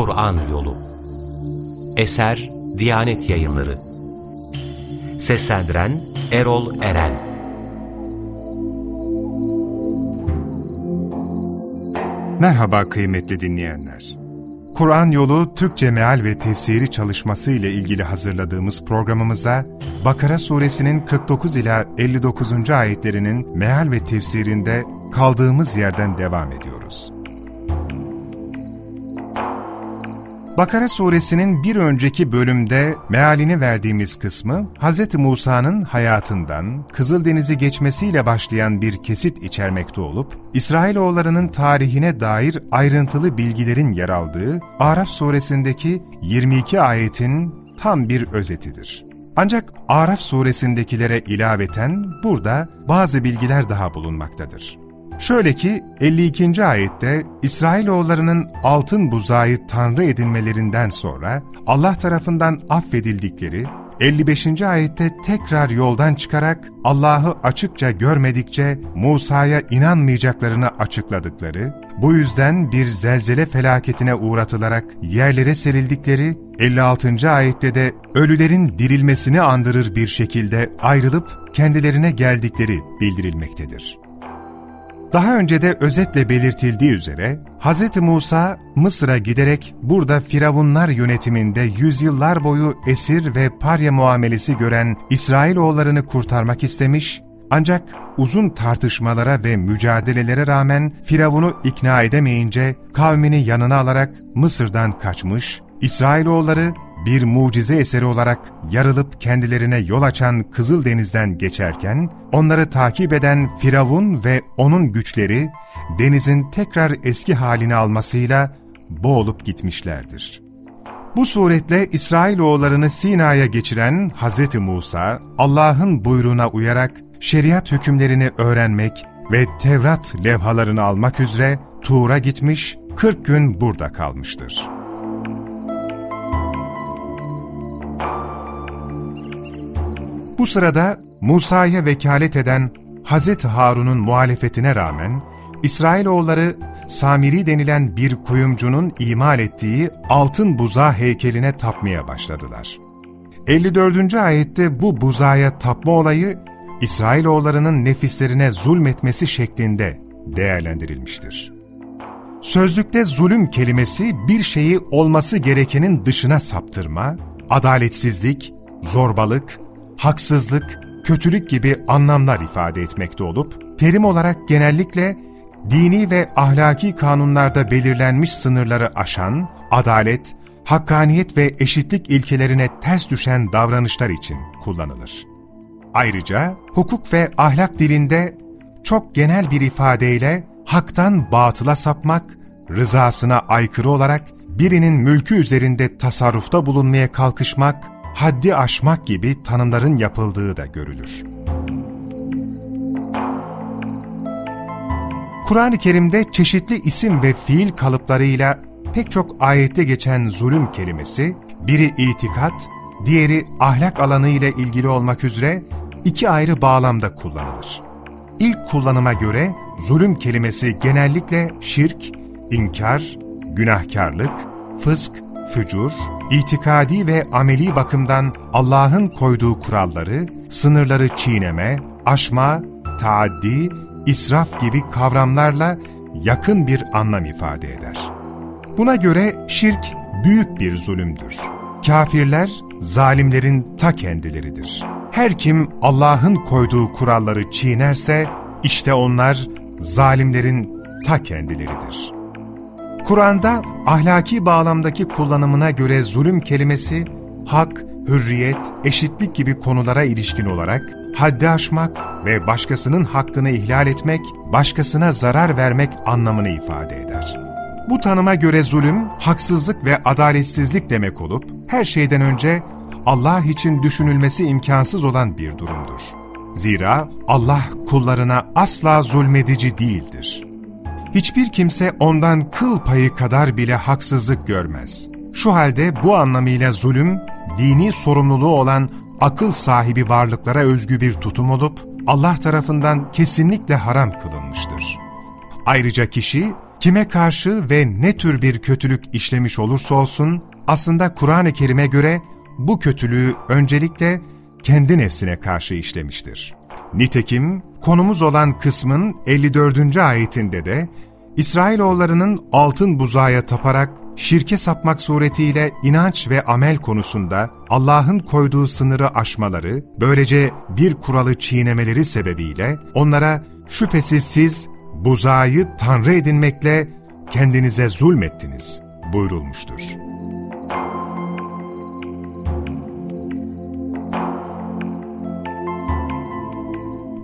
Kur'an Yolu Eser Diyanet Yayınları Seslendiren Erol Eren Merhaba kıymetli dinleyenler. Kur'an Yolu Türkçe Meal ve Tefsiri çalışması ile ilgili hazırladığımız programımıza Bakara suresinin 49 ila 59. ayetlerinin meal ve tefsirinde kaldığımız yerden devam ediyoruz. Bakara suresinin bir önceki bölümde mealini verdiğimiz kısmı, Hz. Musa'nın hayatından Kızıldeniz'i geçmesiyle başlayan bir kesit içermekte olup, İsrailoğullarının tarihine dair ayrıntılı bilgilerin yer aldığı Araf suresindeki 22 ayetin tam bir özetidir. Ancak Araf suresindekilere ilaveten burada bazı bilgiler daha bulunmaktadır. Şöyle ki 52. ayette İsrailoğullarının altın buzağı tanrı edinmelerinden sonra Allah tarafından affedildikleri, 55. ayette tekrar yoldan çıkarak Allah'ı açıkça görmedikçe Musa'ya inanmayacaklarını açıkladıkları, bu yüzden bir zelzele felaketine uğratılarak yerlere serildikleri, 56. ayette de ölülerin dirilmesini andırır bir şekilde ayrılıp kendilerine geldikleri bildirilmektedir. Daha önce de özetle belirtildiği üzere, Hz. Musa Mısır'a giderek burada Firavunlar yönetiminde yüzyıllar boyu esir ve parya muamelesi gören İsrailoğullarını kurtarmak istemiş, ancak uzun tartışmalara ve mücadelelere rağmen Firavun'u ikna edemeyince kavmini yanına alarak Mısır'dan kaçmış, İsrailoğulları bir mucize eseri olarak yarılıp kendilerine yol açan Kızıldeniz'den geçerken, onları takip eden Firavun ve onun güçleri, denizin tekrar eski halini almasıyla boğulup gitmişlerdir. Bu suretle İsrailoğullarını Sina'ya geçiren Hz. Musa, Allah'ın buyruğuna uyarak şeriat hükümlerini öğrenmek ve Tevrat levhalarını almak üzere Tuğra gitmiş, 40 gün burada kalmıştır. Bu sırada Musa'ya vekalet eden Hz. Harun'un muhalefetine rağmen İsrailoğulları Samiri denilen bir kuyumcunun imal ettiği altın buza heykeline tapmaya başladılar. 54. ayette bu buzaya tapma olayı İsrailoğullarının nefislerine zulmetmesi şeklinde değerlendirilmiştir. Sözlükte zulüm kelimesi bir şeyi olması gerekenin dışına saptırma, adaletsizlik, zorbalık, haksızlık, kötülük gibi anlamlar ifade etmekte olup, terim olarak genellikle dini ve ahlaki kanunlarda belirlenmiş sınırları aşan, adalet, hakkaniyet ve eşitlik ilkelerine ters düşen davranışlar için kullanılır. Ayrıca hukuk ve ahlak dilinde çok genel bir ifadeyle haktan batıla sapmak, rızasına aykırı olarak birinin mülkü üzerinde tasarrufta bulunmaya kalkışmak, haddi aşmak gibi tanımların yapıldığı da görülür. Kur'an-ı Kerim'de çeşitli isim ve fiil kalıplarıyla pek çok ayette geçen zulüm kelimesi, biri itikat, diğeri ahlak alanı ile ilgili olmak üzere iki ayrı bağlamda kullanılır. İlk kullanıma göre zulüm kelimesi genellikle şirk, inkar, günahkarlık, fısk, fücur, itikadi ve ameli bakımdan Allah'ın koyduğu kuralları, sınırları çiğneme, aşma, taaddi, israf gibi kavramlarla yakın bir anlam ifade eder. Buna göre şirk büyük bir zulümdür. Kafirler, zalimlerin ta kendileridir. Her kim Allah'ın koyduğu kuralları çiğnerse, işte onlar zalimlerin ta kendileridir.'' Kur'an'da ahlaki bağlamdaki kullanımına göre zulüm kelimesi, hak, hürriyet, eşitlik gibi konulara ilişkin olarak haddi aşmak ve başkasının hakkını ihlal etmek, başkasına zarar vermek anlamını ifade eder. Bu tanıma göre zulüm, haksızlık ve adaletsizlik demek olup, her şeyden önce Allah için düşünülmesi imkansız olan bir durumdur. Zira Allah kullarına asla zulmedici değildir hiçbir kimse ondan kıl payı kadar bile haksızlık görmez. Şu halde bu anlamıyla zulüm, dini sorumluluğu olan akıl sahibi varlıklara özgü bir tutum olup, Allah tarafından kesinlikle haram kılınmıştır. Ayrıca kişi, Kime karşı ve ne tür bir kötülük işlemiş olursa olsun, aslında Kur'an-ı Kerim'e göre bu kötülüğü öncelikle kendi nefsine karşı işlemiştir. Nitekim konumuz olan kısmın 54. ayetinde de İsrailoğullarının altın buzağıya taparak şirke sapmak suretiyle inanç ve amel konusunda Allah'ın koyduğu sınırı aşmaları, böylece bir kuralı çiğnemeleri sebebiyle onlara şüphesiz siz buzağı tanrı edinmekle kendinize zulmettiniz buyurulmuştur.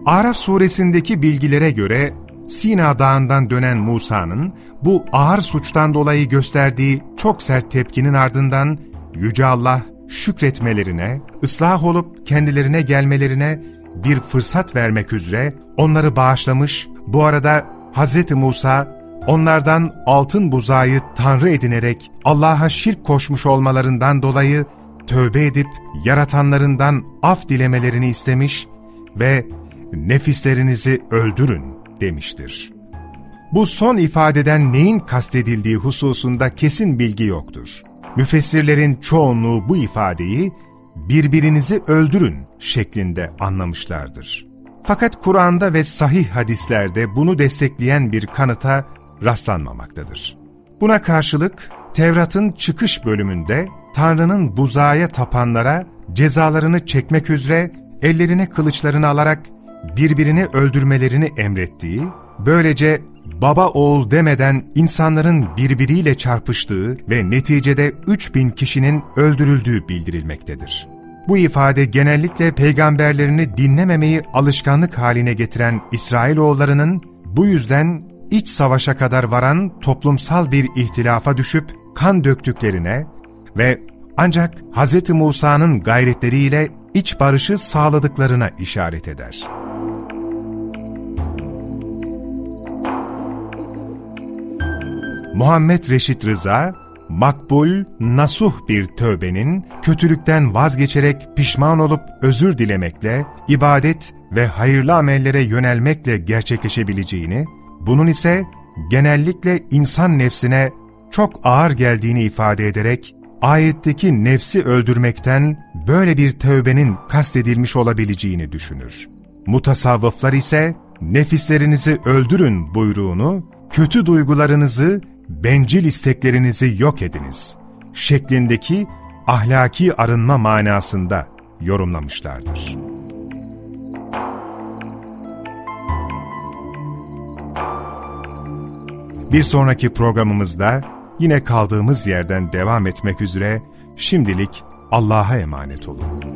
Araf suresindeki bilgilere göre Sina Dağı'ndan dönen Musa'nın bu ağır suçtan dolayı gösterdiği çok sert tepkinin ardından Yüce Allah şükretmelerine, ıslah olup kendilerine gelmelerine bir fırsat vermek üzere onları bağışlamış, bu arada Hz. Musa onlardan altın buzağı tanrı edinerek Allah'a şirk koşmuş olmalarından dolayı tövbe edip yaratanlarından af dilemelerini istemiş ve nefislerinizi öldürün demiştir. Bu son ifadeden neyin kastedildiği hususunda kesin bilgi yoktur. Müfessirlerin çoğunluğu bu ifadeyi birbirinizi öldürün şeklinde anlamışlardır. Fakat Kur'an'da ve sahih hadislerde bunu destekleyen bir kanıta rastlanmamaktadır. Buna karşılık Tevrat'ın çıkış bölümünde Tanrı'nın buzağa tapanlara cezalarını çekmek üzere ellerine kılıçlarını alarak birbirini öldürmelerini emrettiği, böylece baba oğul demeden insanların birbiriyle çarpıştığı ve neticede 3000 kişinin öldürüldüğü bildirilmektedir. Bu ifade genellikle peygamberlerini dinlememeyi alışkanlık haline getiren İsrailoğullarının bu yüzden iç savaşa kadar varan toplumsal bir ihtilafa düşüp kan döktüklerine ve ancak Hz. Musa'nın gayretleriyle iç barışı sağladıklarına işaret eder. Muhammed Reşit Rıza, makbul, nasuh bir tövbenin, kötülükten vazgeçerek pişman olup özür dilemekle, ibadet ve hayırlı amellere yönelmekle gerçekleşebileceğini, bunun ise genellikle insan nefsine çok ağır geldiğini ifade ederek, ayetteki nefsi öldürmekten böyle bir tövbenin kastedilmiş olabileceğini düşünür. Mutasavvıflar ise nefislerinizi öldürün buyruğunu, kötü duygularınızı bencil isteklerinizi yok ediniz şeklindeki ahlaki arınma manasında yorumlamışlardır. Bir sonraki programımızda yine kaldığımız yerden devam etmek üzere şimdilik Allah'a emanet olun.